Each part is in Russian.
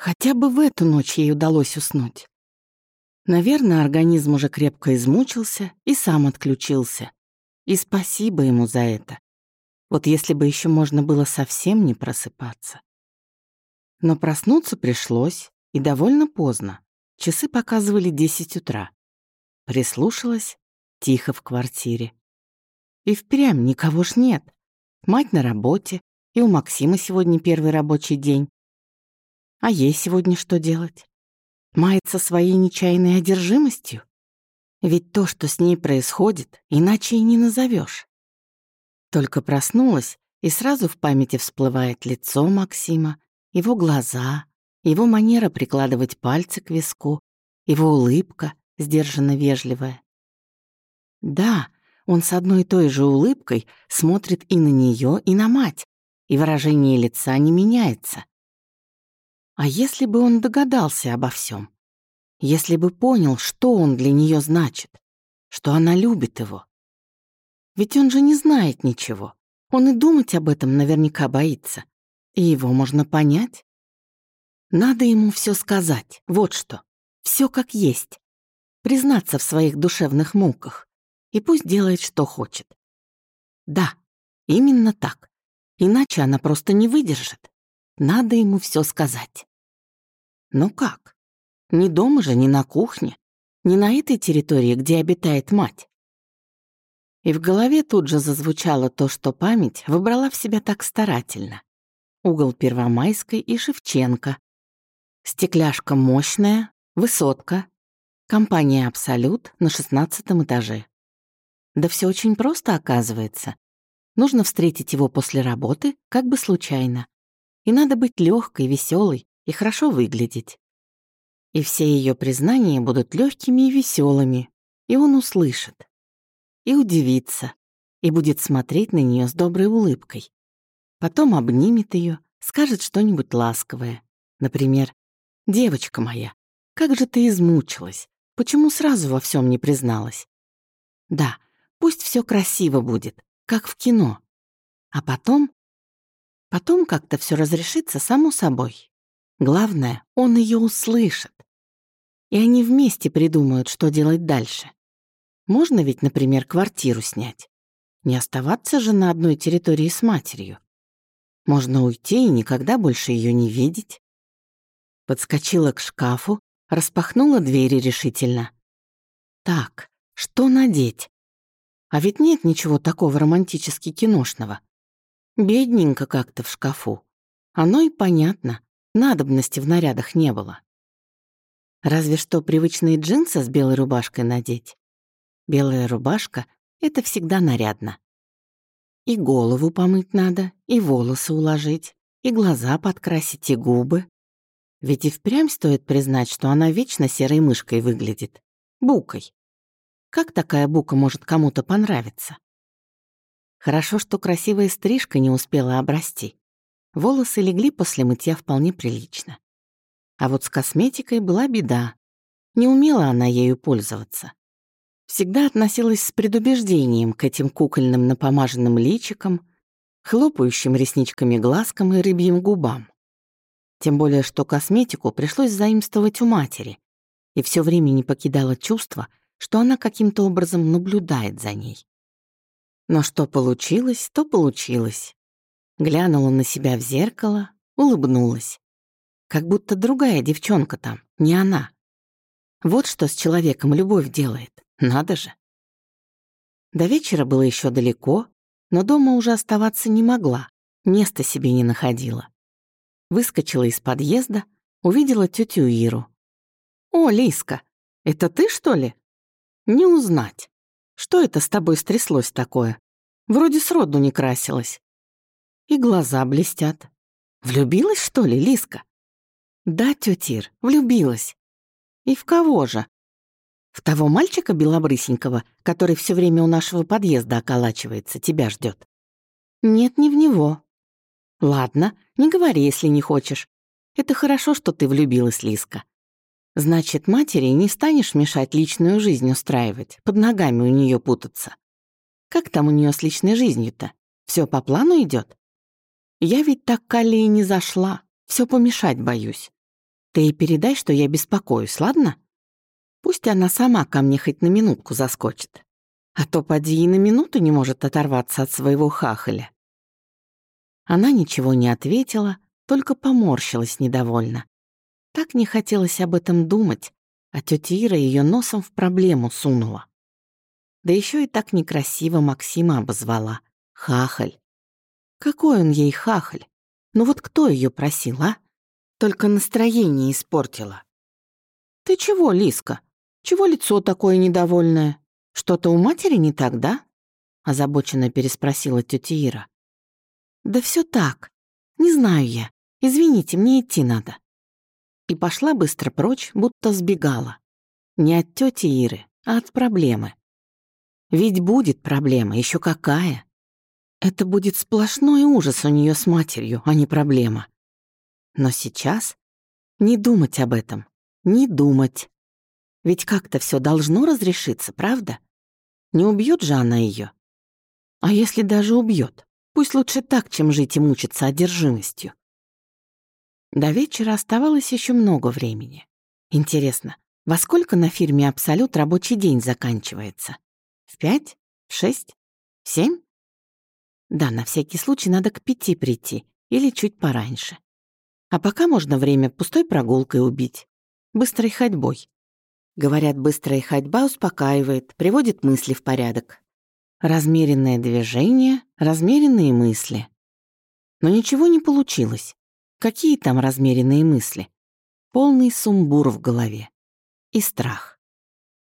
Хотя бы в эту ночь ей удалось уснуть. Наверное, организм уже крепко измучился и сам отключился. И спасибо ему за это. Вот если бы еще можно было совсем не просыпаться. Но проснуться пришлось, и довольно поздно. Часы показывали 10 утра. Прислушалась, тихо в квартире. И впрямь никого ж нет. Мать на работе, и у Максима сегодня первый рабочий день. А ей сегодня что делать? Мается своей нечаянной одержимостью? Ведь то, что с ней происходит, иначе и не назовешь. Только проснулась, и сразу в памяти всплывает лицо Максима, его глаза, его манера прикладывать пальцы к виску, его улыбка, сдержанно вежливая. Да, он с одной и той же улыбкой смотрит и на нее, и на мать, и выражение лица не меняется. А если бы он догадался обо всем? Если бы понял, что он для нее значит, что она любит его? Ведь он же не знает ничего. Он и думать об этом наверняка боится. И его можно понять. Надо ему все сказать, вот что. Все как есть. Признаться в своих душевных муках. И пусть делает, что хочет. Да, именно так. Иначе она просто не выдержит. Надо ему все сказать. Но как? Не дома же, не на кухне, не на этой территории, где обитает мать. И в голове тут же зазвучало то, что память выбрала в себя так старательно. Угол Первомайской и Шевченко. Стекляшка мощная, высотка. Компания «Абсолют» на шестнадцатом этаже. Да все очень просто оказывается. Нужно встретить его после работы, как бы случайно. И надо быть легкой, веселой, и хорошо выглядеть. И все ее признания будут легкими и веселыми, и он услышит. И удивится, и будет смотреть на нее с доброй улыбкой. Потом обнимет ее, скажет что-нибудь ласковое. Например, «Девочка моя, как же ты измучилась? Почему сразу во всем не призналась?» Да, пусть все красиво будет, как в кино. А потом... Потом как-то все разрешится само собой. Главное, он ее услышит. И они вместе придумают, что делать дальше. Можно ведь, например, квартиру снять. Не оставаться же на одной территории с матерью. Можно уйти и никогда больше ее не видеть. Подскочила к шкафу, распахнула двери решительно. Так, что надеть? А ведь нет ничего такого романтически киношного. Бедненько как-то в шкафу. Оно и понятно. Надобности в нарядах не было. Разве что привычные джинсы с белой рубашкой надеть. Белая рубашка — это всегда нарядно. И голову помыть надо, и волосы уложить, и глаза подкрасить, и губы. Ведь и впрямь стоит признать, что она вечно серой мышкой выглядит. Букой. Как такая бука может кому-то понравиться? Хорошо, что красивая стрижка не успела обрасти. Волосы легли после мытья вполне прилично. А вот с косметикой была беда. Не умела она ею пользоваться. Всегда относилась с предубеждением к этим кукольным напомаженным личикам, хлопающим ресничками глазкам и рыбьим губам. Тем более, что косметику пришлось заимствовать у матери, и все время не покидало чувство, что она каким-то образом наблюдает за ней. Но что получилось, то получилось глянула на себя в зеркало, улыбнулась. Как будто другая девчонка там, не она. Вот что с человеком любовь делает, надо же. До вечера было еще далеко, но дома уже оставаться не могла, места себе не находила. Выскочила из подъезда, увидела тетю Иру. «О, Лиска, это ты, что ли?» «Не узнать. Что это с тобой стряслось такое? Вроде сроду не красилась» и глаза блестят. Влюбилась, что ли, Лиска? Да, тетир, влюбилась. И в кого же? В того мальчика белобрысенького, который все время у нашего подъезда околачивается, тебя ждет. Нет, не в него. Ладно, не говори, если не хочешь. Это хорошо, что ты влюбилась, Лиска. Значит, матери не станешь мешать личную жизнь устраивать, под ногами у нее путаться. Как там у нее с личной жизнью-то? Все по плану идет? Я ведь так к Алле не зашла, все помешать боюсь. Ты ей передай, что я беспокоюсь, ладно? Пусть она сама ко мне хоть на минутку заскочит. А то поди и на минуту не может оторваться от своего хахаля. Она ничего не ответила, только поморщилась недовольно. Так не хотелось об этом думать, а тетя Ира ее носом в проблему сунула. Да еще и так некрасиво Максима обозвала. Хахаль. Какой он ей хахаль? Ну вот кто ее просил, а? Только настроение испортила. «Ты чего, Лиска? Чего лицо такое недовольное? Что-то у матери не так, да?» озабоченно переспросила тетя Ира. «Да все так. Не знаю я. Извините, мне идти надо». И пошла быстро прочь, будто сбегала. Не от тети Иры, а от проблемы. Ведь будет проблема, еще какая. Это будет сплошной ужас у нее с матерью, а не проблема. Но сейчас не думать об этом, не думать. Ведь как-то все должно разрешиться, правда? Не убьет же она ее. А если даже убьет, пусть лучше так, чем жить и мучиться одержимостью. До вечера оставалось еще много времени. Интересно, во сколько на фирме «Абсолют» рабочий день заканчивается? В пять? В шесть? В семь? Да, на всякий случай надо к пяти прийти или чуть пораньше. А пока можно время пустой прогулкой убить. Быстрой ходьбой. Говорят, быстрая ходьба успокаивает, приводит мысли в порядок. Размеренное движение, размеренные мысли. Но ничего не получилось. Какие там размеренные мысли? Полный сумбур в голове. И страх.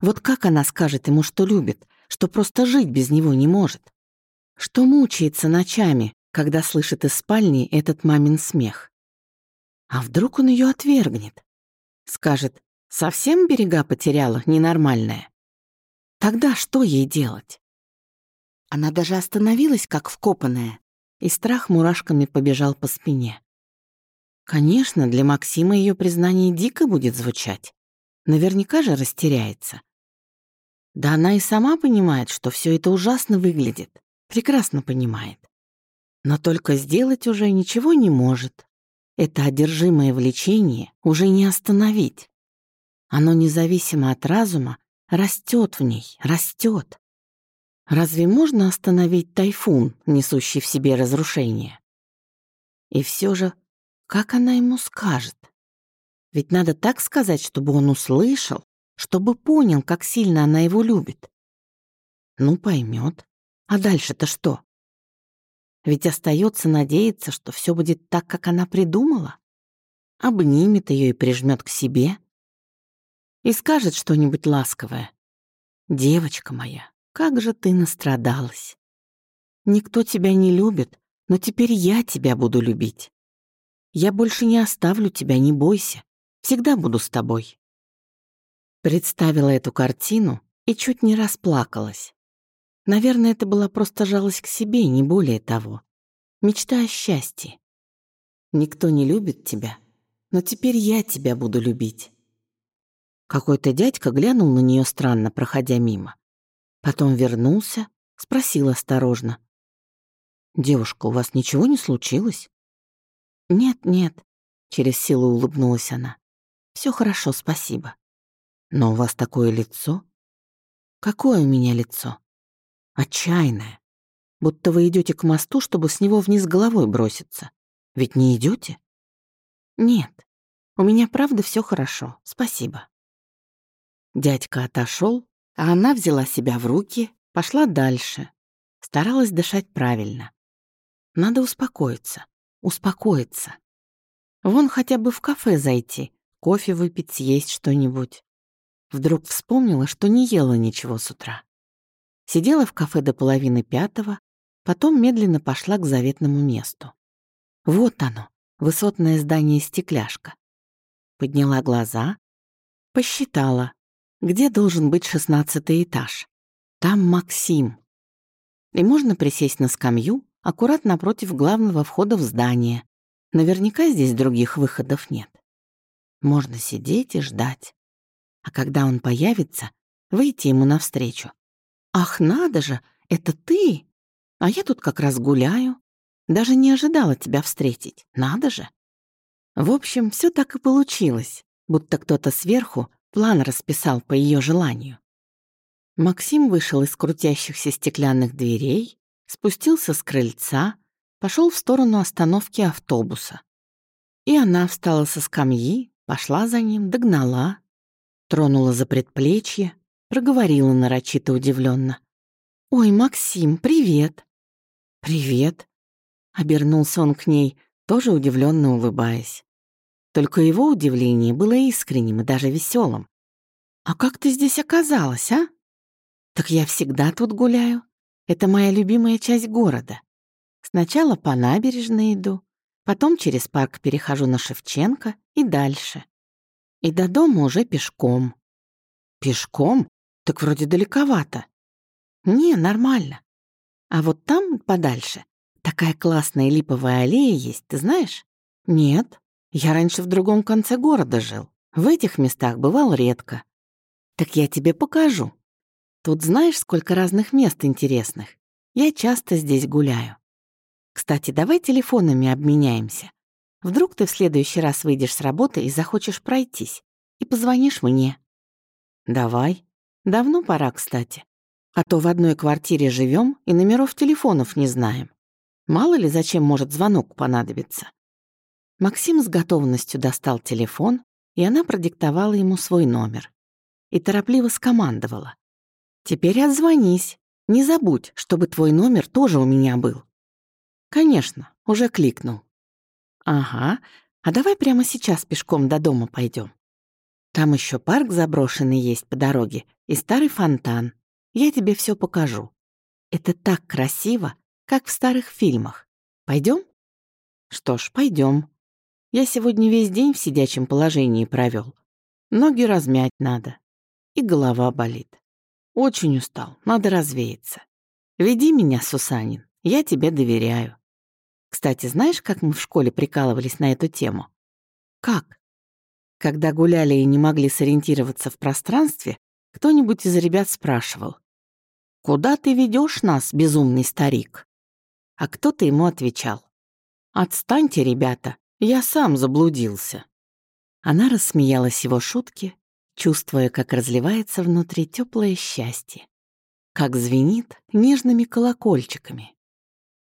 Вот как она скажет ему, что любит, что просто жить без него не может? Что мучается ночами, когда слышит из спальни этот мамин смех? А вдруг он ее отвергнет? Скажет, совсем берега потеряла, ненормальная. Тогда что ей делать? Она даже остановилась, как вкопанная, и страх мурашками побежал по спине. Конечно, для Максима ее признание дико будет звучать. Наверняка же растеряется. Да она и сама понимает, что все это ужасно выглядит. Прекрасно понимает. Но только сделать уже ничего не может. Это одержимое влечение уже не остановить. Оно независимо от разума растет в ней, растет. Разве можно остановить тайфун, несущий в себе разрушение? И все же, как она ему скажет? Ведь надо так сказать, чтобы он услышал, чтобы понял, как сильно она его любит. Ну, поймет. А дальше-то что? Ведь остается надеяться, что все будет так, как она придумала. Обнимет ее и прижмет к себе. И скажет что-нибудь ласковое. «Девочка моя, как же ты настрадалась. Никто тебя не любит, но теперь я тебя буду любить. Я больше не оставлю тебя, не бойся. Всегда буду с тобой». Представила эту картину и чуть не расплакалась. Наверное, это была просто жалость к себе, не более того. Мечта о счастье. Никто не любит тебя, но теперь я тебя буду любить. Какой-то дядька глянул на нее странно, проходя мимо. Потом вернулся, спросил осторожно. «Девушка, у вас ничего не случилось?» «Нет, нет», — через силу улыбнулась она. Все хорошо, спасибо». «Но у вас такое лицо?» «Какое у меня лицо?» Отчаянная. Будто вы идете к мосту, чтобы с него вниз головой броситься. Ведь не идете? Нет. У меня правда все хорошо. Спасибо. Дядька отошел, а она взяла себя в руки, пошла дальше. Старалась дышать правильно. Надо успокоиться. Успокоиться. Вон хотя бы в кафе зайти, кофе выпить, съесть что-нибудь. Вдруг вспомнила, что не ела ничего с утра. Сидела в кафе до половины пятого, потом медленно пошла к заветному месту. Вот оно, высотное здание «Стекляшка». Подняла глаза, посчитала, где должен быть шестнадцатый этаж. Там Максим. И можно присесть на скамью, аккуратно напротив главного входа в здание. Наверняка здесь других выходов нет. Можно сидеть и ждать. А когда он появится, выйти ему навстречу «Ах, надо же, это ты! А я тут как раз гуляю. Даже не ожидала тебя встретить. Надо же!» В общем, все так и получилось, будто кто-то сверху план расписал по ее желанию. Максим вышел из крутящихся стеклянных дверей, спустился с крыльца, пошел в сторону остановки автобуса. И она встала со скамьи, пошла за ним, догнала, тронула за предплечье, проговорила нарочито удивленно. «Ой, Максим, привет!» «Привет!» — обернулся он к ней, тоже удивленно улыбаясь. Только его удивление было искренним и даже веселым. «А как ты здесь оказалась, а?» «Так я всегда тут гуляю. Это моя любимая часть города. Сначала по набережной иду, потом через парк перехожу на Шевченко и дальше. И до дома уже пешком». «Пешком? Так вроде далековато». «Не, нормально. А вот там, подальше, такая классная липовая аллея есть, ты знаешь?» «Нет. Я раньше в другом конце города жил. В этих местах бывал редко. Так я тебе покажу. Тут знаешь, сколько разных мест интересных. Я часто здесь гуляю. Кстати, давай телефонами обменяемся. Вдруг ты в следующий раз выйдешь с работы и захочешь пройтись, и позвонишь мне. Давай. Давно пора, кстати. А то в одной квартире живем и номеров телефонов не знаем. Мало ли, зачем может звонок понадобиться. Максим с готовностью достал телефон, и она продиктовала ему свой номер. И торопливо скомандовала. «Теперь отзвонись. Не забудь, чтобы твой номер тоже у меня был». «Конечно, уже кликнул». «Ага, а давай прямо сейчас пешком до дома пойдем. Там еще парк заброшенный есть по дороге и старый фонтан. Я тебе все покажу. Это так красиво, как в старых фильмах. Пойдем? Что ж, пойдем. Я сегодня весь день в сидячем положении провел. Ноги размять надо. И голова болит. Очень устал, надо развеяться. Веди меня, Сусанин, я тебе доверяю. Кстати, знаешь, как мы в школе прикалывались на эту тему? Как? Когда гуляли и не могли сориентироваться в пространстве, кто-нибудь из ребят спрашивал, «Куда ты ведешь нас, безумный старик?» А кто-то ему отвечал, «Отстаньте, ребята, я сам заблудился». Она рассмеялась его шутке, чувствуя, как разливается внутри теплое счастье, как звенит нежными колокольчиками.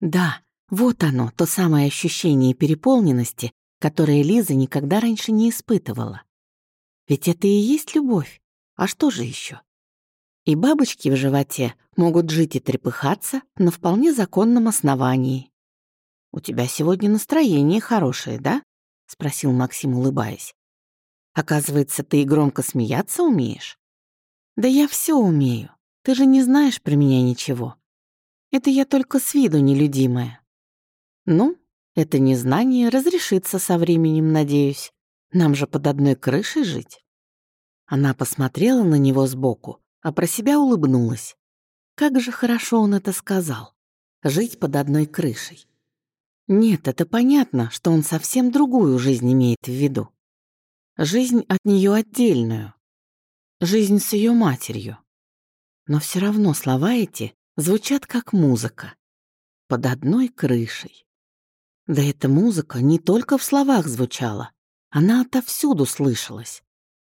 Да, вот оно, то самое ощущение переполненности, которое Лиза никогда раньше не испытывала. Ведь это и есть любовь. А что же еще? И бабочки в животе могут жить и трепыхаться на вполне законном основании. «У тебя сегодня настроение хорошее, да?» — спросил Максим, улыбаясь. «Оказывается, ты и громко смеяться умеешь?» «Да я все умею. Ты же не знаешь про меня ничего. Это я только с виду нелюдимая». «Ну, это незнание разрешится со временем, надеюсь. Нам же под одной крышей жить». Она посмотрела на него сбоку, а про себя улыбнулась. Как же хорошо он это сказал. Жить под одной крышей. Нет, это понятно, что он совсем другую жизнь имеет в виду. Жизнь от нее отдельную. Жизнь с ее матерью. Но все равно слова эти звучат как музыка. Под одной крышей. Да эта музыка не только в словах звучала, она отовсюду слышалась.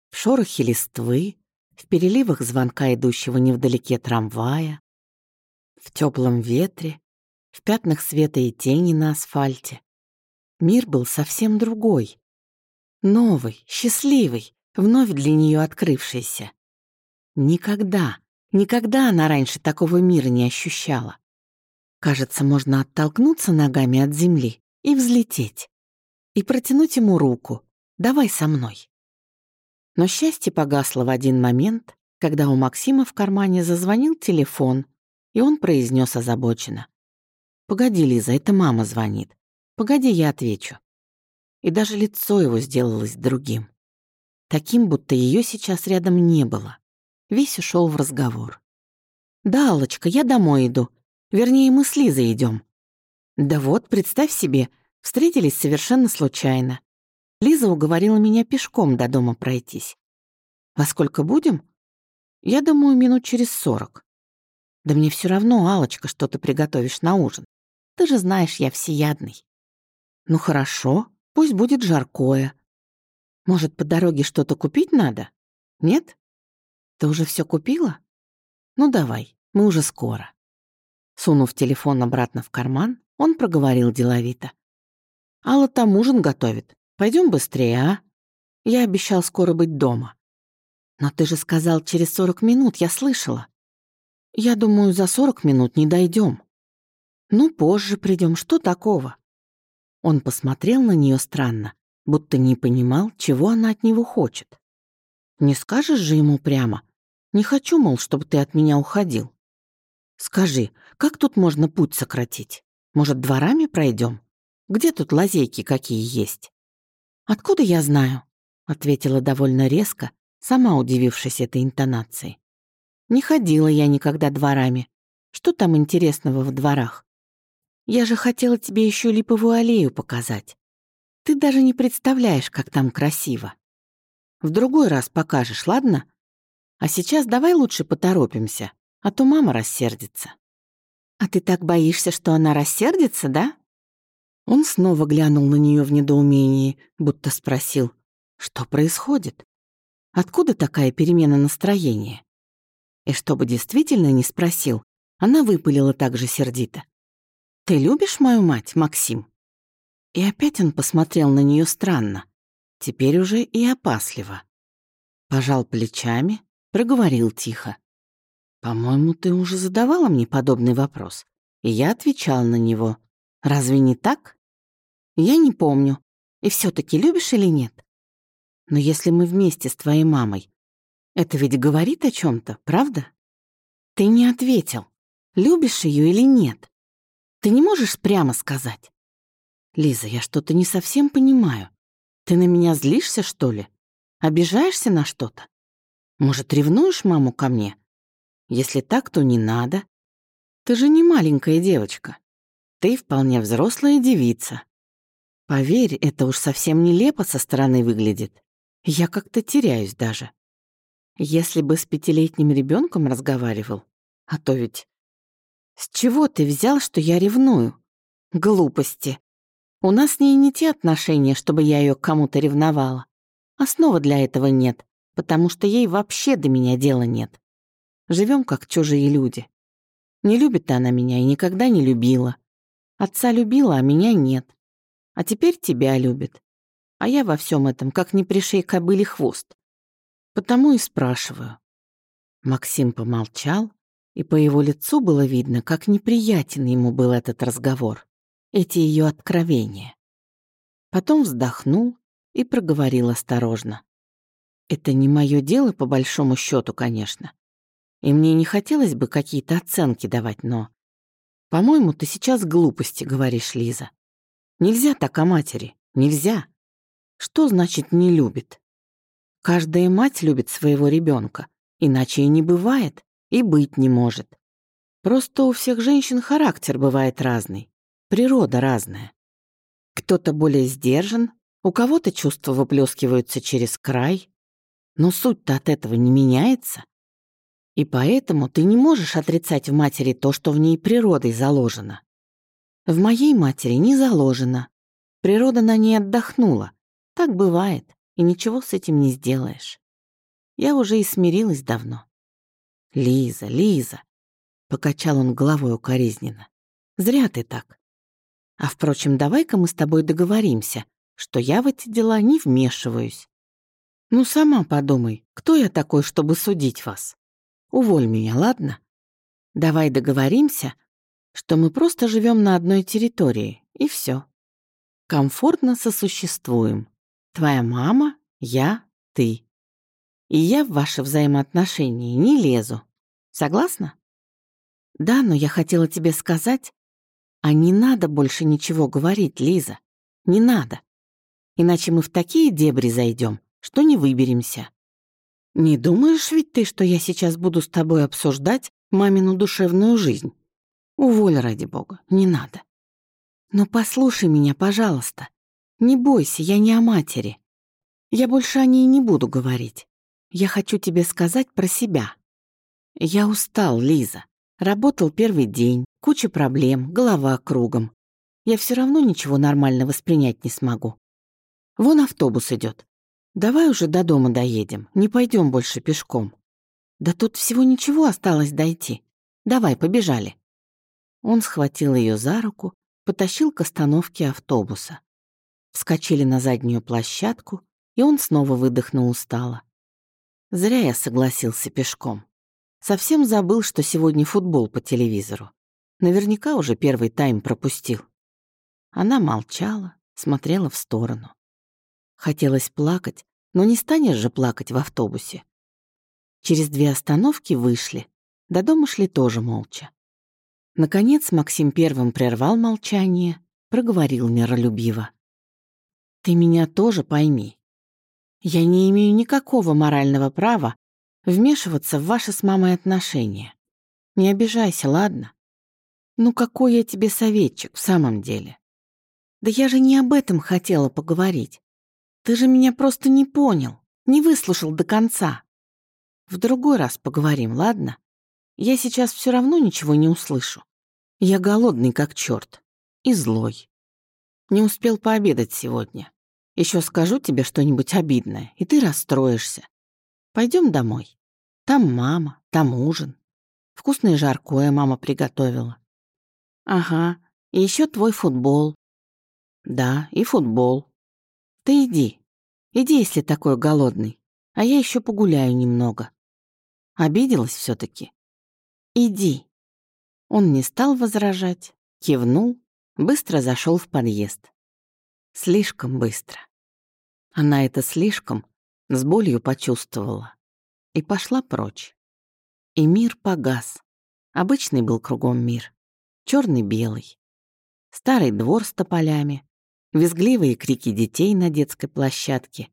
В шорохе листвы, в переливах звонка идущего невдалеке трамвая, в теплом ветре, в пятнах света и тени на асфальте. Мир был совсем другой. Новый, счастливый, вновь для нее открывшийся. Никогда, никогда она раньше такого мира не ощущала. Кажется, можно оттолкнуться ногами от земли и взлететь. И протянуть ему руку. «Давай со мной». Но счастье погасло в один момент, когда у Максима в кармане зазвонил телефон, и он произнес озабоченно. «Погоди, Лиза, это мама звонит. Погоди, я отвечу». И даже лицо его сделалось другим. Таким, будто ее сейчас рядом не было. Весь ушел в разговор. «Да, Аллочка, я домой иду. Вернее, мы с Лизой идем. «Да вот, представь себе, встретились совершенно случайно. Лиза уговорила меня пешком до дома пройтись. Во сколько будем? Я думаю, минут через сорок. Да мне все равно, алочка что ты приготовишь на ужин. Ты же знаешь, я всеядный. Ну хорошо, Пусть будет жаркое. Может, по дороге что-то купить надо? Нет? Ты уже все купила? Ну давай, мы уже скоро. Сунув телефон обратно в карман, он проговорил деловито. Алла там ужин готовит. Пойдем быстрее, а? Я обещал скоро быть дома. Но ты же сказал через сорок минут, я слышала. Я думаю, за сорок минут не дойдем. Ну, позже придем, что такого? Он посмотрел на нее странно, будто не понимал, чего она от него хочет. «Не скажешь же ему прямо? Не хочу, мол, чтобы ты от меня уходил. Скажи, как тут можно путь сократить? Может, дворами пройдем? Где тут лазейки какие есть?» «Откуда я знаю?» — ответила довольно резко, сама удивившись этой интонации. «Не ходила я никогда дворами. Что там интересного в дворах? Я же хотела тебе еще липовую аллею показать. Ты даже не представляешь, как там красиво. В другой раз покажешь, ладно? А сейчас давай лучше поторопимся, а то мама рассердится. А ты так боишься, что она рассердится, да? Он снова глянул на нее в недоумении, будто спросил, что происходит? Откуда такая перемена настроения? И чтобы действительно не спросил, она выпалила так же сердито. «Ты любишь мою мать, Максим?» И опять он посмотрел на нее странно, теперь уже и опасливо. Пожал плечами, проговорил тихо. «По-моему, ты уже задавала мне подобный вопрос, и я отвечал на него. Разве не так?» «Я не помню. И все таки любишь или нет?» «Но если мы вместе с твоей мамой, это ведь говорит о чем то правда?» «Ты не ответил, любишь ее или нет?» Ты не можешь прямо сказать? Лиза, я что-то не совсем понимаю. Ты на меня злишься, что ли? Обижаешься на что-то? Может, ревнуешь маму ко мне? Если так, то не надо. Ты же не маленькая девочка. Ты вполне взрослая девица. Поверь, это уж совсем нелепо со стороны выглядит. Я как-то теряюсь даже. Если бы с пятилетним ребенком разговаривал, а то ведь «С чего ты взял, что я ревную?» «Глупости. У нас с ней не те отношения, чтобы я ее кому-то ревновала. Основы для этого нет, потому что ей вообще до меня дела нет. Живем как чужие люди. Не любит она меня и никогда не любила. Отца любила, а меня нет. А теперь тебя любит. А я во всем этом, как не пришей кобыли хвост. Потому и спрашиваю». Максим помолчал, и по его лицу было видно, как неприятен ему был этот разговор, эти ее откровения. Потом вздохнул и проговорил осторожно. «Это не мое дело, по большому счету, конечно. И мне не хотелось бы какие-то оценки давать, но... По-моему, ты сейчас глупости говоришь, Лиза. Нельзя так о матери, нельзя. Что значит «не любит»? Каждая мать любит своего ребенка, иначе и не бывает и быть не может. Просто у всех женщин характер бывает разный, природа разная. Кто-то более сдержан, у кого-то чувства выплескиваются через край, но суть-то от этого не меняется. И поэтому ты не можешь отрицать в матери то, что в ней природой заложено. В моей матери не заложено. Природа на ней отдохнула. Так бывает, и ничего с этим не сделаешь. Я уже и смирилась давно. «Лиза, Лиза!» — покачал он головой укоризненно. «Зря ты так. А впрочем, давай-ка мы с тобой договоримся, что я в эти дела не вмешиваюсь. Ну, сама подумай, кто я такой, чтобы судить вас? Уволь меня, ладно? Давай договоримся, что мы просто живем на одной территории, и все. Комфортно сосуществуем. Твоя мама, я, ты и я в ваши взаимоотношения не лезу. Согласна? Да, но я хотела тебе сказать, а не надо больше ничего говорить, Лиза. Не надо. Иначе мы в такие дебри зайдем, что не выберемся. Не думаешь ведь ты, что я сейчас буду с тобой обсуждать мамину душевную жизнь? Уволь, ради бога, не надо. Но послушай меня, пожалуйста. Не бойся, я не о матери. Я больше о ней не буду говорить. Я хочу тебе сказать про себя. Я устал, Лиза. Работал первый день, куча проблем, голова кругом. Я все равно ничего нормально воспринять не смогу. Вон автобус идет. Давай уже до дома доедем, не пойдем больше пешком. Да тут всего ничего осталось дойти. Давай, побежали. Он схватил ее за руку, потащил к остановке автобуса. Вскочили на заднюю площадку, и он снова выдохнул устало. Зря я согласился пешком. Совсем забыл, что сегодня футбол по телевизору. Наверняка уже первый тайм пропустил. Она молчала, смотрела в сторону. Хотелось плакать, но не станешь же плакать в автобусе. Через две остановки вышли. До дома шли тоже молча. Наконец Максим первым прервал молчание, проговорил миролюбиво. «Ты меня тоже пойми. Я не имею никакого морального права вмешиваться в ваши с мамой отношения. Не обижайся, ладно? Ну какой я тебе советчик в самом деле? Да я же не об этом хотела поговорить. Ты же меня просто не понял, не выслушал до конца. В другой раз поговорим, ладно? Я сейчас все равно ничего не услышу. Я голодный как черт и злой. Не успел пообедать сегодня. Еще скажу тебе что-нибудь обидное, и ты расстроишься. Пойдем домой. Там мама, там ужин. Вкусное жаркое мама приготовила. Ага, и еще твой футбол. Да, и футбол. Ты иди. Иди, если такой голодный. А я еще погуляю немного. Обиделась все таки Иди. Он не стал возражать, кивнул, быстро зашел в подъезд. Слишком быстро. Она это слишком с болью почувствовала и пошла прочь. И мир погас. Обычный был кругом мир. черный белый Старый двор с тополями, визгливые крики детей на детской площадке,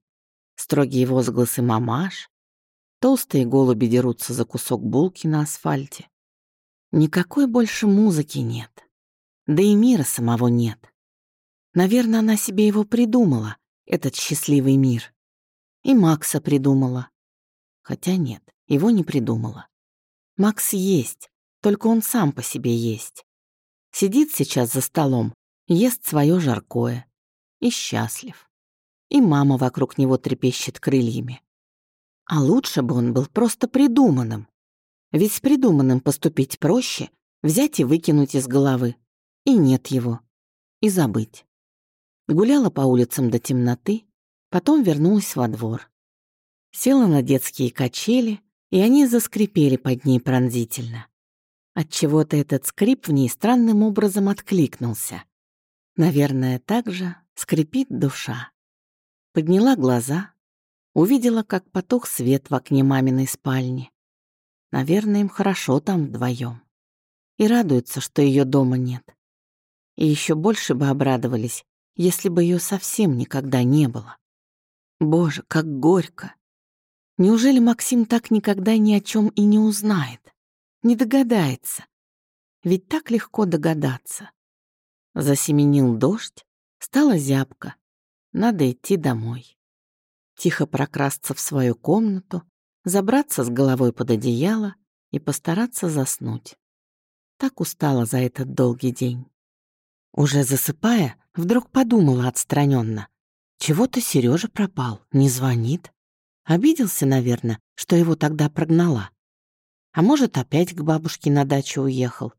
строгие возгласы мамаш, толстые голуби дерутся за кусок булки на асфальте. Никакой больше музыки нет. Да и мира самого нет. Наверное, она себе его придумала, этот счастливый мир. И Макса придумала. Хотя нет, его не придумала. Макс есть, только он сам по себе есть. Сидит сейчас за столом, ест свое жаркое. И счастлив. И мама вокруг него трепещет крыльями. А лучше бы он был просто придуманным. Ведь с придуманным поступить проще, взять и выкинуть из головы. И нет его. И забыть. Гуляла по улицам до темноты, потом вернулась во двор. Села на детские качели, и они заскрипели под ней пронзительно. Отчего-то этот скрип в ней странным образом откликнулся. Наверное, так же скрипит душа. Подняла глаза, увидела, как потух свет в окне маминой спальни. Наверное, им хорошо там вдвоем. И радуются, что ее дома нет. И еще больше бы обрадовались, если бы ее совсем никогда не было. Боже, как горько! Неужели Максим так никогда ни о чем и не узнает? Не догадается? Ведь так легко догадаться. Засеменил дождь, стала зябко. Надо идти домой. Тихо прокрасться в свою комнату, забраться с головой под одеяло и постараться заснуть. Так устала за этот долгий день. Уже засыпая, вдруг подумала отстраненно: Чего-то Сережа пропал, не звонит. Обиделся, наверное, что его тогда прогнала. А может, опять к бабушке на дачу уехал.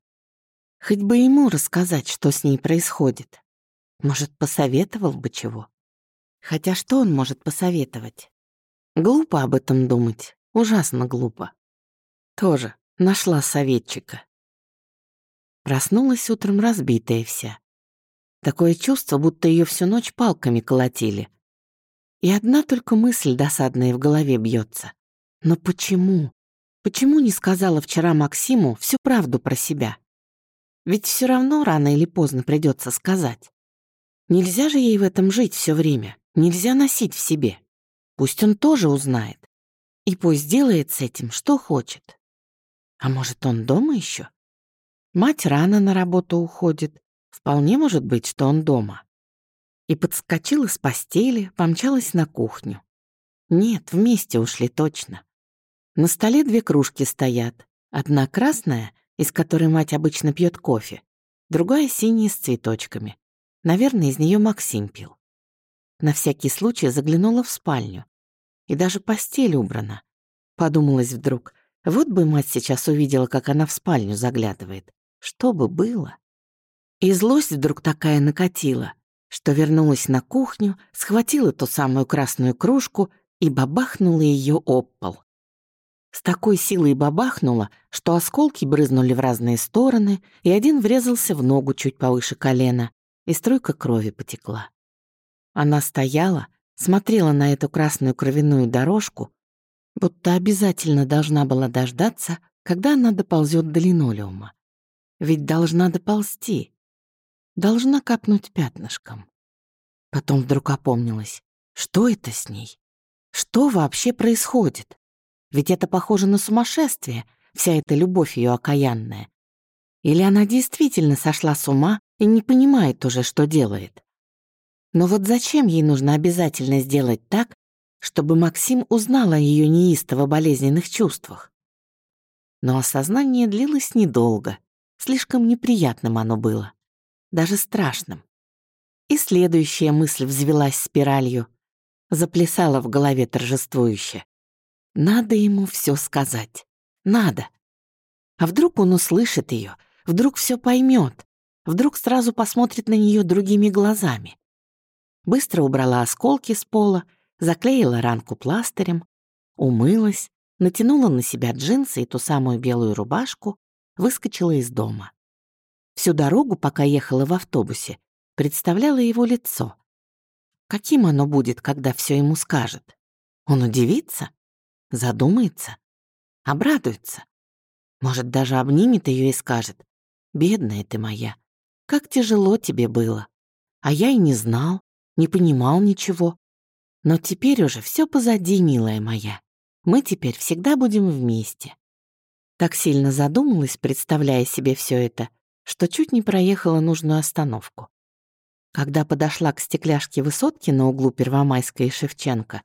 Хоть бы ему рассказать, что с ней происходит. Может, посоветовал бы чего. Хотя что он может посоветовать? Глупо об этом думать, ужасно глупо. Тоже нашла советчика. Проснулась утром разбитая вся. Такое чувство, будто ее всю ночь палками колотили. И одна только мысль досадная в голове бьется. Но почему? Почему не сказала вчера Максиму всю правду про себя? Ведь все равно рано или поздно придется сказать. Нельзя же ей в этом жить все время. Нельзя носить в себе. Пусть он тоже узнает. И пусть делает с этим, что хочет. А может, он дома еще? Мать рано на работу уходит. Вполне может быть, что он дома. И подскочила с постели, помчалась на кухню. Нет, вместе ушли точно. На столе две кружки стоят. Одна красная, из которой мать обычно пьет кофе, другая синяя с цветочками. Наверное, из нее Максим пил. на всякий случай заглянула в спальню. И даже постель убрана. Подумалось вдруг, вот бы мать сейчас увидела, как она в спальню заглядывает. Что бы было? И злость вдруг такая накатила, что вернулась на кухню, схватила ту самую красную кружку и бабахнула ее об пол. С такой силой бабахнула, что осколки брызнули в разные стороны, и один врезался в ногу чуть повыше колена, и струйка крови потекла. Она стояла, смотрела на эту красную кровяную дорожку, будто обязательно должна была дождаться, когда она доползет до линолеума. Ведь должна доползти. Должна капнуть пятнышком. Потом вдруг опомнилась. Что это с ней? Что вообще происходит? Ведь это похоже на сумасшествие, вся эта любовь ее окаянная. Или она действительно сошла с ума и не понимает уже, что делает. Но вот зачем ей нужно обязательно сделать так, чтобы Максим узнал о ее неистово болезненных чувствах? Но осознание длилось недолго, слишком неприятным оно было, даже страшным. И следующая мысль взвелась спиралью, заплясала в голове торжествующе. Надо ему все сказать. Надо. А вдруг он услышит ее, вдруг все поймет, вдруг сразу посмотрит на нее другими глазами. Быстро убрала осколки с пола, заклеила ранку пластырем, умылась, натянула на себя джинсы и ту самую белую рубашку, выскочила из дома. Всю дорогу, пока ехала в автобусе, представляла его лицо. Каким оно будет, когда все ему скажет? Он удивится? задумается, обрадуется. Может, даже обнимет ее и скажет, «Бедная ты моя, как тяжело тебе было. А я и не знал, не понимал ничего. Но теперь уже все позади, милая моя. Мы теперь всегда будем вместе». Так сильно задумалась, представляя себе все это, что чуть не проехала нужную остановку. Когда подошла к стекляшке высотки на углу Первомайской и Шевченко,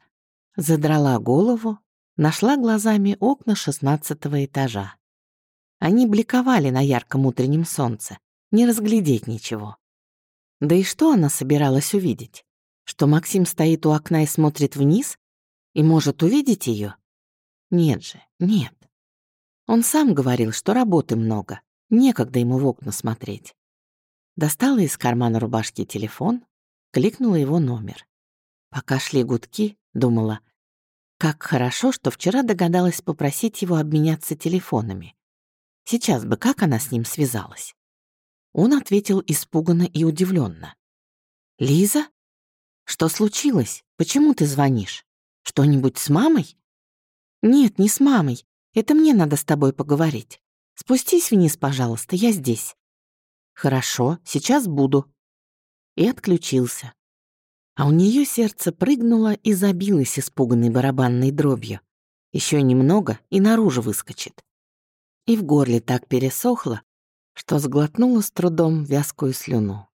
задрала голову нашла глазами окна шестнадцатого этажа. Они бликовали на ярком утреннем солнце, не разглядеть ничего. Да и что она собиралась увидеть? Что Максим стоит у окна и смотрит вниз и может увидеть ее? Нет же, нет. Он сам говорил, что работы много, некогда ему в окна смотреть. Достала из кармана рубашки телефон, кликнула его номер. Пока шли гудки, думала, как хорошо, что вчера догадалась попросить его обменяться телефонами. Сейчас бы как она с ним связалась? Он ответил испуганно и удивленно. «Лиза? Что случилось? Почему ты звонишь? Что-нибудь с мамой?» «Нет, не с мамой. Это мне надо с тобой поговорить. Спустись вниз, пожалуйста, я здесь». «Хорошо, сейчас буду». И отключился а у нее сердце прыгнуло и забилось испуганной барабанной дробью. Еще немного и наружу выскочит. И в горле так пересохло, что сглотнула с трудом вязкую слюну.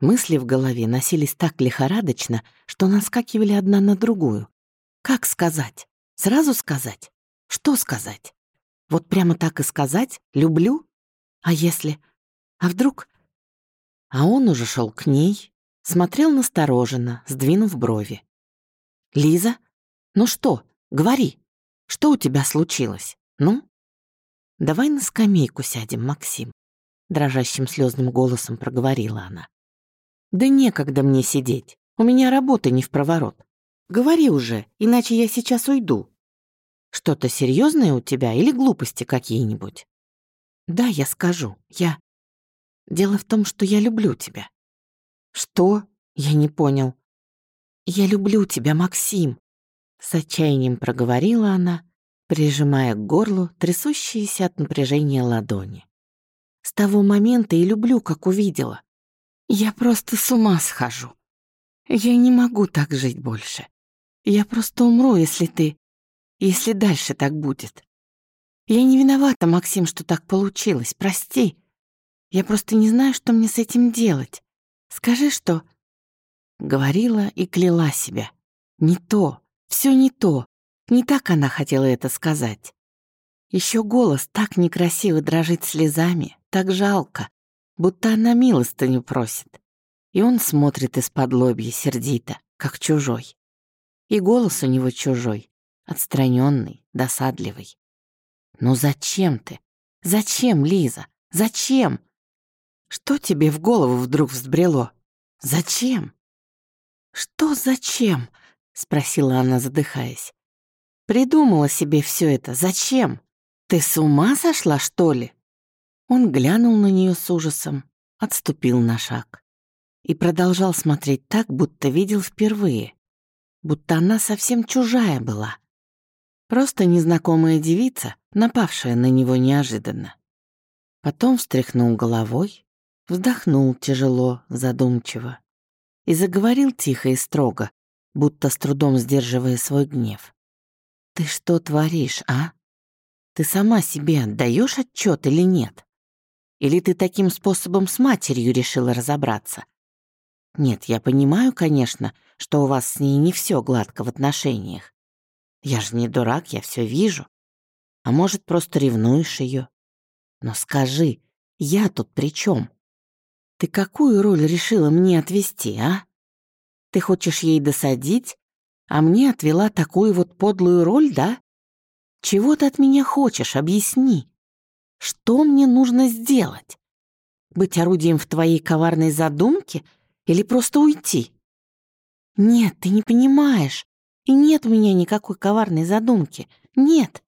Мысли в голове носились так лихорадочно, что наскакивали одна на другую. Как сказать? Сразу сказать? Что сказать? Вот прямо так и сказать «люблю»? А если? А вдруг? А он уже шел к ней, Смотрел настороженно, сдвинув брови. «Лиза? Ну что? Говори. Что у тебя случилось? Ну?» «Давай на скамейку сядем, Максим», — дрожащим слезным голосом проговорила она. «Да некогда мне сидеть. У меня работы не в проворот. Говори уже, иначе я сейчас уйду. Что-то серьезное у тебя или глупости какие-нибудь?» «Да, я скажу. Я...» «Дело в том, что я люблю тебя. «Что?» Я не понял. «Я люблю тебя, Максим», — с отчаянием проговорила она, прижимая к горлу трясущиеся от напряжения ладони. «С того момента и люблю, как увидела. Я просто с ума схожу. Я не могу так жить больше. Я просто умру, если ты... Если дальше так будет. Я не виновата, Максим, что так получилось, прости. Я просто не знаю, что мне с этим делать. Скажи, что...» Говорила и кляла себя. Не то, все не то. Не так она хотела это сказать. Еще голос так некрасиво дрожит слезами, так жалко, будто она милостыню просит. И он смотрит из-под лобья сердито, как чужой. И голос у него чужой, отстраненный, досадливый. «Ну зачем ты? Зачем, Лиза? Зачем? Что тебе в голову вдруг взбрело? Зачем?» «Что зачем?» — спросила она, задыхаясь. «Придумала себе все это. Зачем? Ты с ума сошла, что ли?» Он глянул на нее с ужасом, отступил на шаг и продолжал смотреть так, будто видел впервые, будто она совсем чужая была. Просто незнакомая девица, напавшая на него неожиданно. Потом встряхнул головой, вздохнул тяжело, задумчиво и заговорил тихо и строго, будто с трудом сдерживая свой гнев. «Ты что творишь, а? Ты сама себе отдаешь отчет или нет? Или ты таким способом с матерью решила разобраться? Нет, я понимаю, конечно, что у вас с ней не все гладко в отношениях. Я же не дурак, я все вижу. А может, просто ревнуешь ее? Но скажи, я тут при чем? Ты какую роль решила мне отвести, а? Ты хочешь ей досадить, а мне отвела такую вот подлую роль, да? Чего ты от меня хочешь, объясни. Что мне нужно сделать? Быть орудием в твоей коварной задумке — или просто уйти? Нет, ты не понимаешь. И нет у меня никакой коварной задумки. Нет.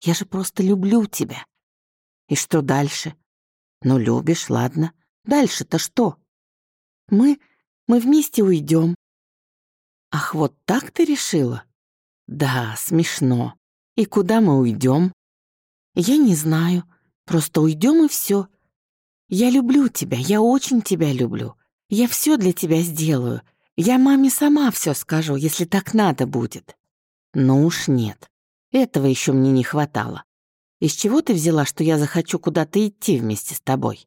Я же просто люблю тебя. И что дальше? Ну, любишь, ладно. Дальше-то что? Мы... мы вместе уйдем. Ах, вот так ты решила? Да, смешно. И куда мы уйдем? Я не знаю. Просто уйдем и все. Я люблю тебя, я очень тебя люблю. Я все для тебя сделаю. Я маме сама все скажу, если так надо будет». «Ну уж нет. Этого еще мне не хватало. Из чего ты взяла, что я захочу куда-то идти вместе с тобой?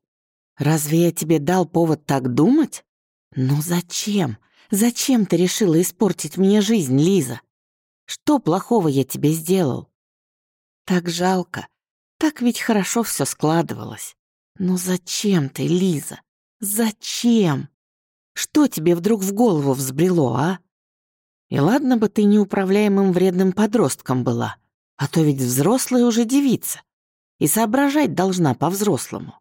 Разве я тебе дал повод так думать? Ну зачем? Зачем ты решила испортить мне жизнь, Лиза? Что плохого я тебе сделал? Так жалко. Так ведь хорошо все складывалось. Ну зачем ты, Лиза? Зачем? Что тебе вдруг в голову взбрело, а? И ладно бы ты неуправляемым вредным подростком была, а то ведь взрослая уже девица. И соображать должна по-взрослому.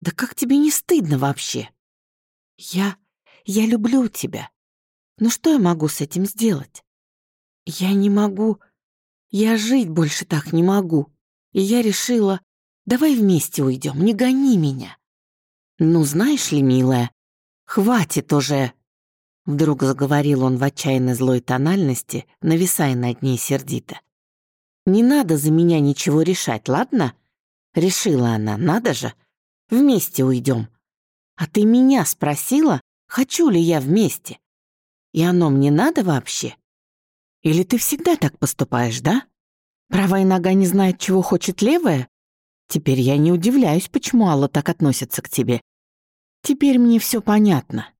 Да как тебе не стыдно вообще? Я... я люблю тебя. Но что я могу с этим сделать? Я не могу... Я жить больше так не могу. И я решила, давай вместе уйдем, не гони меня. «Ну, знаешь ли, милая, хватит уже!» Вдруг заговорил он в отчаянной злой тональности, нависая над ней сердито. «Не надо за меня ничего решать, ладно?» Решила она, надо же. Вместе уйдем. А ты меня спросила, хочу ли я вместе? И оно мне надо вообще? Или ты всегда так поступаешь, да? Правая нога не знает, чего хочет левая? Теперь я не удивляюсь, почему Алла так относится к тебе. Теперь мне все понятно.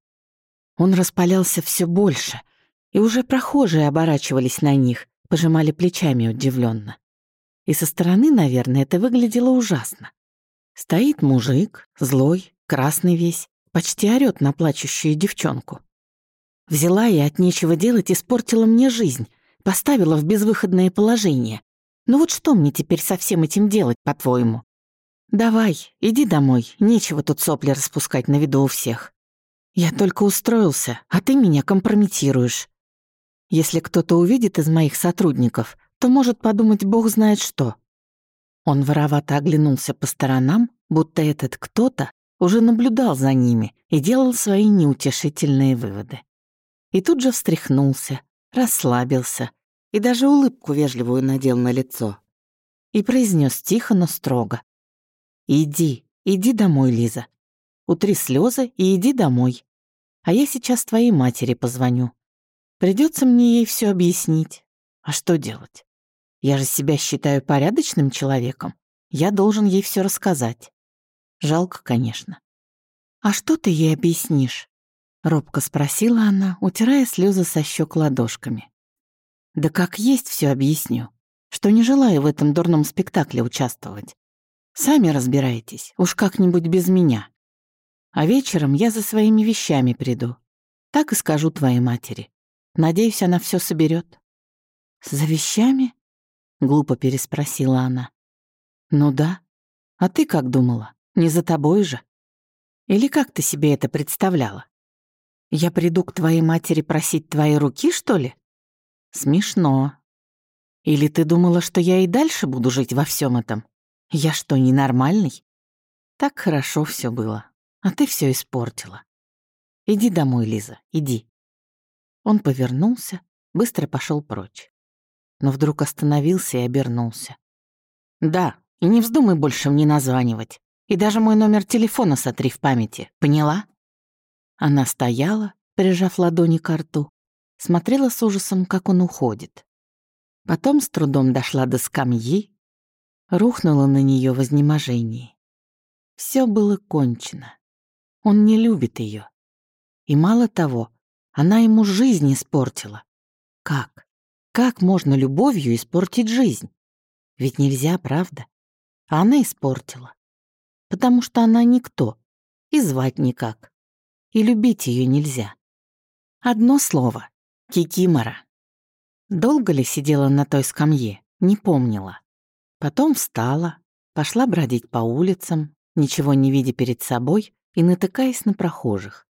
Он распалялся все больше, и уже прохожие оборачивались на них, пожимали плечами удивленно. И со стороны, наверное, это выглядело ужасно. Стоит мужик, злой, красный весь, почти орёт на плачущую девчонку. Взяла и от нечего делать испортила мне жизнь, поставила в безвыходное положение. Ну вот что мне теперь со всем этим делать, по-твоему? «Давай, иди домой, нечего тут сопли распускать на виду у всех. Я только устроился, а ты меня компрометируешь. Если кто-то увидит из моих сотрудников, то может подумать бог знает что». Он воровато оглянулся по сторонам, будто этот кто-то уже наблюдал за ними и делал свои неутешительные выводы. И тут же встряхнулся, расслабился и даже улыбку вежливую надел на лицо. И произнес тихо, но строго. Иди, иди домой, Лиза. Утри слезы и иди домой. А я сейчас твоей матери позвоню. Придется мне ей все объяснить. А что делать? Я же себя считаю порядочным человеком. Я должен ей все рассказать. Жалко, конечно. А что ты ей объяснишь? Робко спросила она, утирая слезы со щек ладошками. Да как есть все объясню, что не желаю в этом дурном спектакле участвовать. Сами разбирайтесь, уж как-нибудь без меня. А вечером я за своими вещами приду. Так и скажу твоей матери. Надеюсь, она все соберет. За вещами? Глупо переспросила она. Ну да. А ты как думала? Не за тобой же? Или как ты себе это представляла? Я приду к твоей матери просить твоей руки, что ли? Смешно. Или ты думала, что я и дальше буду жить во всем этом? Я что, ненормальный? Так хорошо все было, а ты все испортила. Иди домой, Лиза, иди. Он повернулся, быстро пошел прочь. Но вдруг остановился и обернулся. Да, и не вздумай больше мне названивать. И даже мой номер телефона сотри в памяти, поняла? Она стояла, прижав ладони к рту, смотрела с ужасом, как он уходит. Потом с трудом дошла до скамьи, рухнула на нее в изнеможении. Все было кончено. Он не любит ее. И мало того, она ему жизнь испортила. Как? Как можно любовью испортить жизнь? Ведь нельзя, правда? А она испортила. Потому что она никто. И звать никак. И любить ее нельзя. Одно слово. Кикимора. Долго ли сидела на той скамье, не помнила. Потом встала, пошла бродить по улицам, ничего не видя перед собой и натыкаясь на прохожих.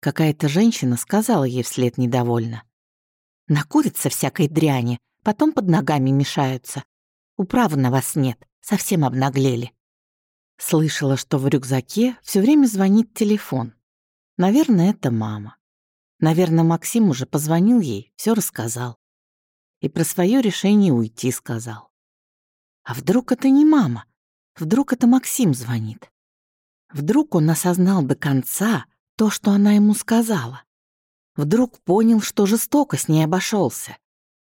Какая-то женщина сказала ей вслед недовольно. «Накурится всякой дряни, потом под ногами мешаются. Управы на вас нет, совсем обнаглели». Слышала, что в рюкзаке все время звонит телефон. Наверное, это мама. Наверное, Максим уже позвонил ей, все рассказал и про свое решение уйти сказал. А вдруг это не мама? Вдруг это Максим звонит? Вдруг он осознал до конца то, что она ему сказала? Вдруг понял, что жестоко с ней обошелся,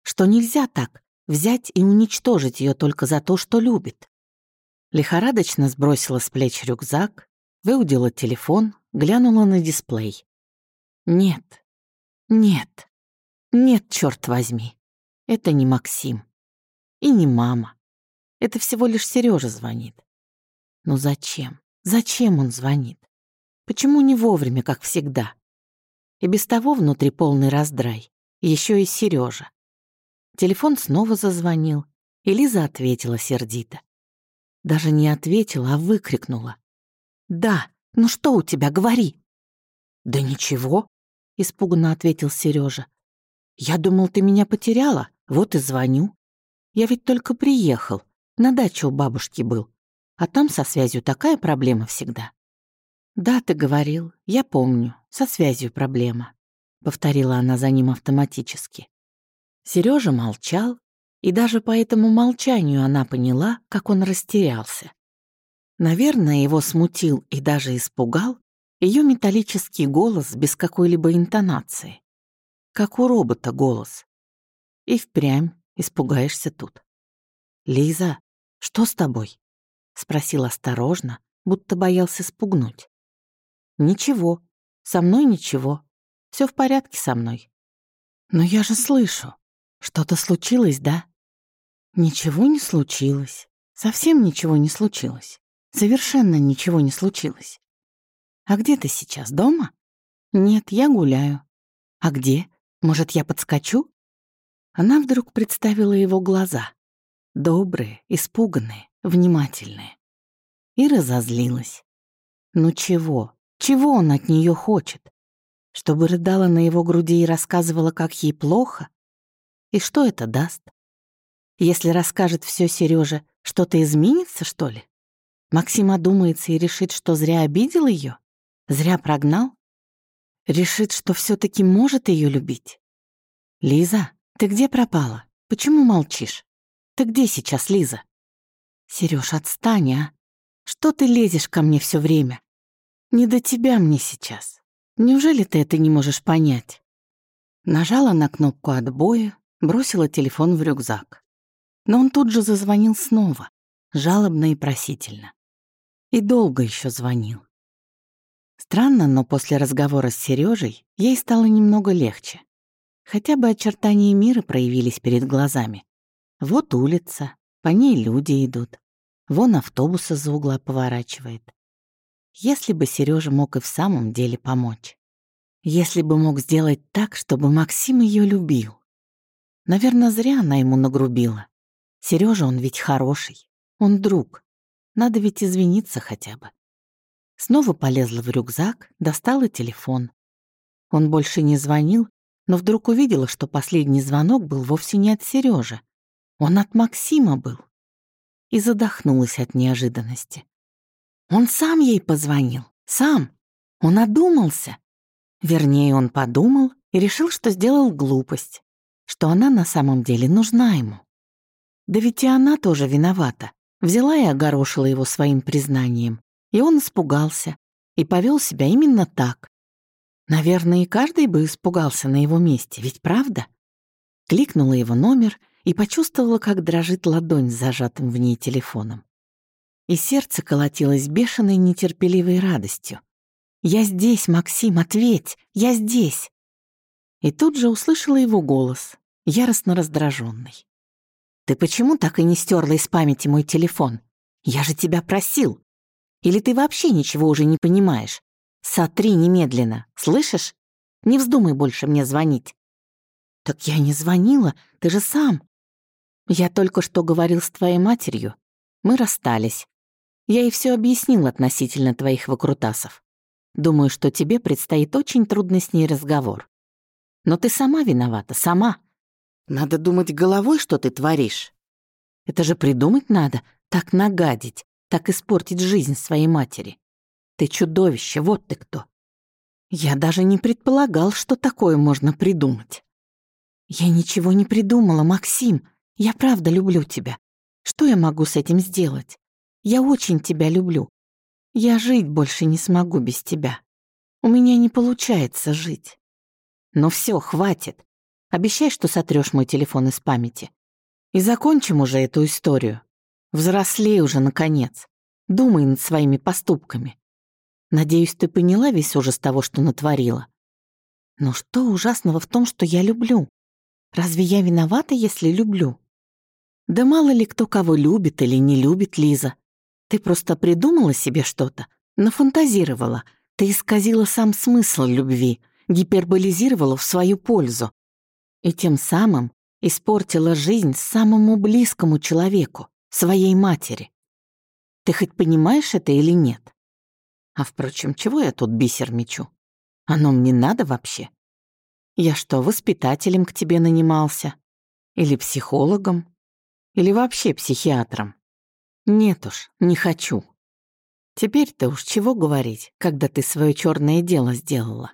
что нельзя так взять и уничтожить ее только за то, что любит. Лихорадочно сбросила с плеч рюкзак, выудила телефон, глянула на дисплей. Нет, нет, нет, черт возьми. Это не Максим. И не мама. Это всего лишь Сережа звонит. Но зачем? Зачем он звонит? Почему не вовремя, как всегда? И без того внутри полный раздрай. Еще и Сережа. Телефон снова зазвонил, и Лиза ответила сердито. Даже не ответила, а выкрикнула. «Да, ну что у тебя, говори!» «Да ничего», — испуганно ответил Сережа. «Я думал, ты меня потеряла, вот и звоню. Я ведь только приехал, на даче у бабушки был. А там со связью такая проблема всегда. «Да, ты говорил, я помню, со связью проблема», — повторила она за ним автоматически. Сережа молчал, и даже по этому молчанию она поняла, как он растерялся. Наверное, его смутил и даже испугал ее металлический голос без какой-либо интонации. Как у робота голос, и впрямь испугаешься тут. «Лиза, что с тобой?» — спросил осторожно, будто боялся спугнуть. «Ничего, со мной ничего. Все в порядке со мной». «Но я же слышу. Что-то случилось, да?» «Ничего не случилось. Совсем ничего не случилось. Совершенно ничего не случилось. А где ты сейчас, дома?» «Нет, я гуляю». «А где? Может, я подскочу?» Она вдруг представила его глаза. Добрые, испуганные, внимательные. И разозлилась. Ну чего? Чего он от нее хочет? Чтобы рыдала на его груди и рассказывала, как ей плохо? И что это даст? Если расскажет все Сереже, что-то изменится, что ли? Максим одумается и решит, что зря обидел ее, Зря прогнал? Решит, что все таки может ее любить? Лиза, «Ты где пропала? Почему молчишь? Ты где сейчас, Лиза?» «Серёж, отстань, а! Что ты лезешь ко мне все время? Не до тебя мне сейчас. Неужели ты это не можешь понять?» Нажала на кнопку отбоя, бросила телефон в рюкзак. Но он тут же зазвонил снова, жалобно и просительно. И долго еще звонил. Странно, но после разговора с Сережей ей стало немного легче. Хотя бы очертания мира проявились перед глазами. Вот улица, по ней люди идут. Вон автобус из угла поворачивает. Если бы Сережа мог и в самом деле помочь. Если бы мог сделать так, чтобы Максим ее любил. Наверное, зря она ему нагрубила. Сережа, он ведь хороший. Он друг. Надо ведь извиниться хотя бы. Снова полезла в рюкзак, достала телефон. Он больше не звонил, но вдруг увидела, что последний звонок был вовсе не от Сережи. Он от Максима был. И задохнулась от неожиданности. Он сам ей позвонил. Сам. Он одумался. Вернее, он подумал и решил, что сделал глупость, что она на самом деле нужна ему. Да ведь и она тоже виновата. Взяла и огорошила его своим признанием. И он испугался и повел себя именно так. Наверное, и каждый бы испугался на его месте, ведь правда? Кликнула его номер и почувствовала, как дрожит ладонь с зажатым в ней телефоном. И сердце колотилось бешеной нетерпеливой радостью. «Я здесь, Максим, ответь! Я здесь!» И тут же услышала его голос, яростно раздраженный. «Ты почему так и не стерла из памяти мой телефон? Я же тебя просил! Или ты вообще ничего уже не понимаешь? Сотри немедленно, слышишь? Не вздумай больше мне звонить». «Так я не звонила, ты же сам». «Я только что говорил с твоей матерью. Мы расстались. Я ей все объяснил относительно твоих выкрутасов. Думаю, что тебе предстоит очень трудный с ней разговор. Но ты сама виновата, сама. Надо думать головой, что ты творишь. Это же придумать надо, так нагадить, так испортить жизнь своей матери. Ты чудовище, вот ты кто. Я даже не предполагал, что такое можно придумать. Я ничего не придумала, Максим. Я правда люблю тебя. Что я могу с этим сделать? Я очень тебя люблю. Я жить больше не смогу без тебя. У меня не получается жить. Но все, хватит. Обещай, что сотрешь мой телефон из памяти. И закончим уже эту историю. Взрослей уже, наконец. Думай над своими поступками. Надеюсь, ты поняла весь ужас того, что натворила. Но что ужасного в том, что я люблю? Разве я виновата, если люблю? Да мало ли кто кого любит или не любит, Лиза. Ты просто придумала себе что-то, нафантазировала. Ты исказила сам смысл любви, гиперболизировала в свою пользу. И тем самым испортила жизнь самому близкому человеку, своей матери. Ты хоть понимаешь это или нет? А впрочем, чего я тут бисер мечу? Оно мне надо вообще? Я что, воспитателем к тебе нанимался? Или психологом? Или вообще психиатром? Нет уж, не хочу. Теперь-то уж чего говорить, когда ты свое черное дело сделала.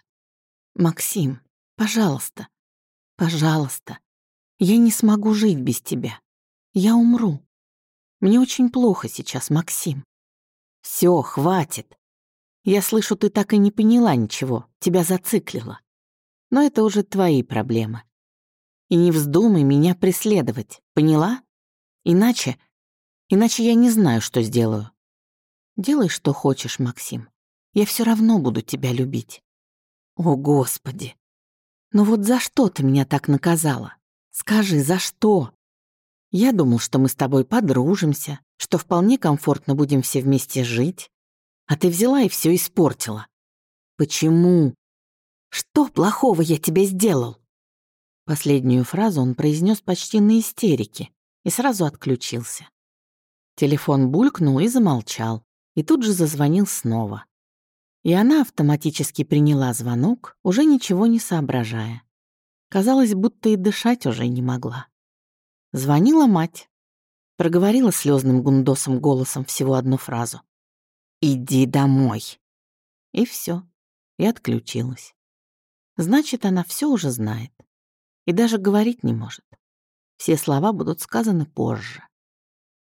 Максим, пожалуйста, пожалуйста. Я не смогу жить без тебя. Я умру. Мне очень плохо сейчас, Максим. Все, хватит. Я слышу, ты так и не поняла ничего, тебя зациклило. Но это уже твои проблемы. И не вздумай меня преследовать, поняла? Иначе Иначе я не знаю, что сделаю. Делай, что хочешь, Максим. Я все равно буду тебя любить. О, Господи! Ну вот за что ты меня так наказала? Скажи, за что? Я думал, что мы с тобой подружимся, что вполне комфортно будем все вместе жить. А ты взяла и все испортила. Почему? Что плохого я тебе сделал? Последнюю фразу он произнес почти на истерике и сразу отключился. Телефон булькнул и замолчал, и тут же зазвонил снова. И она автоматически приняла звонок, уже ничего не соображая. Казалось, будто и дышать уже не могла. Звонила мать. Проговорила слезным гундосом голосом всего одну фразу. «Иди домой». И все. И отключилась. Значит, она все уже знает. И даже говорить не может. Все слова будут сказаны позже.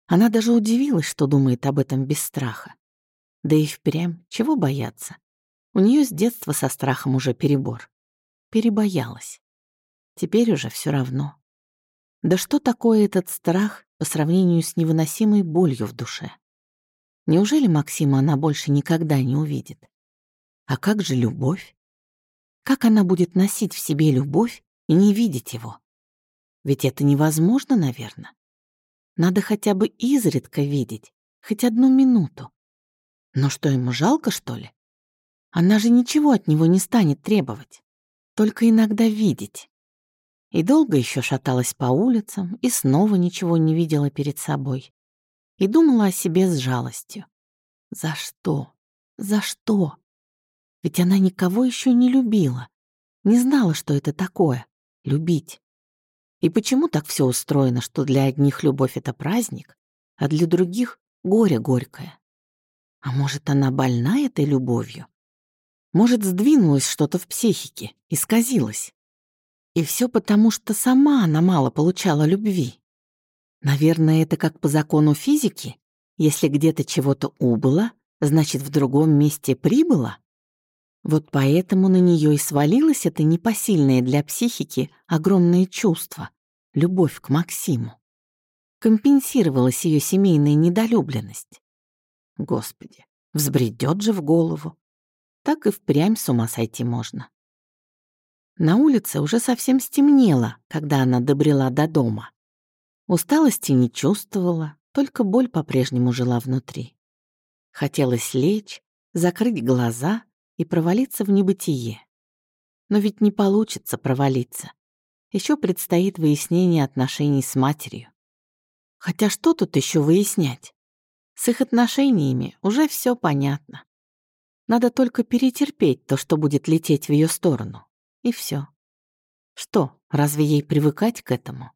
Она даже удивилась, что думает об этом без страха. Да и впрямь, чего бояться? У нее с детства со страхом уже перебор. Перебоялась. Теперь уже все равно. Да что такое этот страх по сравнению с невыносимой болью в душе? Неужели Максима она больше никогда не увидит? А как же любовь? Как она будет носить в себе любовь и не видеть его? Ведь это невозможно, наверное. Надо хотя бы изредка видеть, хоть одну минуту. Но что ему жалко, что ли? Она же ничего от него не станет требовать, только иногда видеть. И долго еще шаталась по улицам и снова ничего не видела перед собой. И думала о себе с жалостью. За что? За что? Ведь она никого еще не любила. Не знала, что это такое — любить. И почему так все устроено, что для одних любовь — это праздник, а для других — горе горькое? А может, она больна этой любовью? Может, сдвинулось что-то в психике, исказилось? И все потому, что сама она мало получала любви. Наверное, это как по закону физики. Если где-то чего-то убыло, значит, в другом месте прибыло. Вот поэтому на нее и свалилось это непосильное для психики огромное чувство — любовь к Максиму. Компенсировалась ее семейная недолюбленность. Господи, взбредет же в голову. Так и впрямь с ума сойти можно. На улице уже совсем стемнело, когда она добрела до дома. Усталости не чувствовала, только боль по-прежнему жила внутри. Хотелось лечь, закрыть глаза и провалиться в небытие. Но ведь не получится провалиться. Еще предстоит выяснение отношений с матерью. Хотя что тут еще выяснять? С их отношениями уже все понятно. Надо только перетерпеть то, что будет лететь в ее сторону. И все. Что, разве ей привыкать к этому?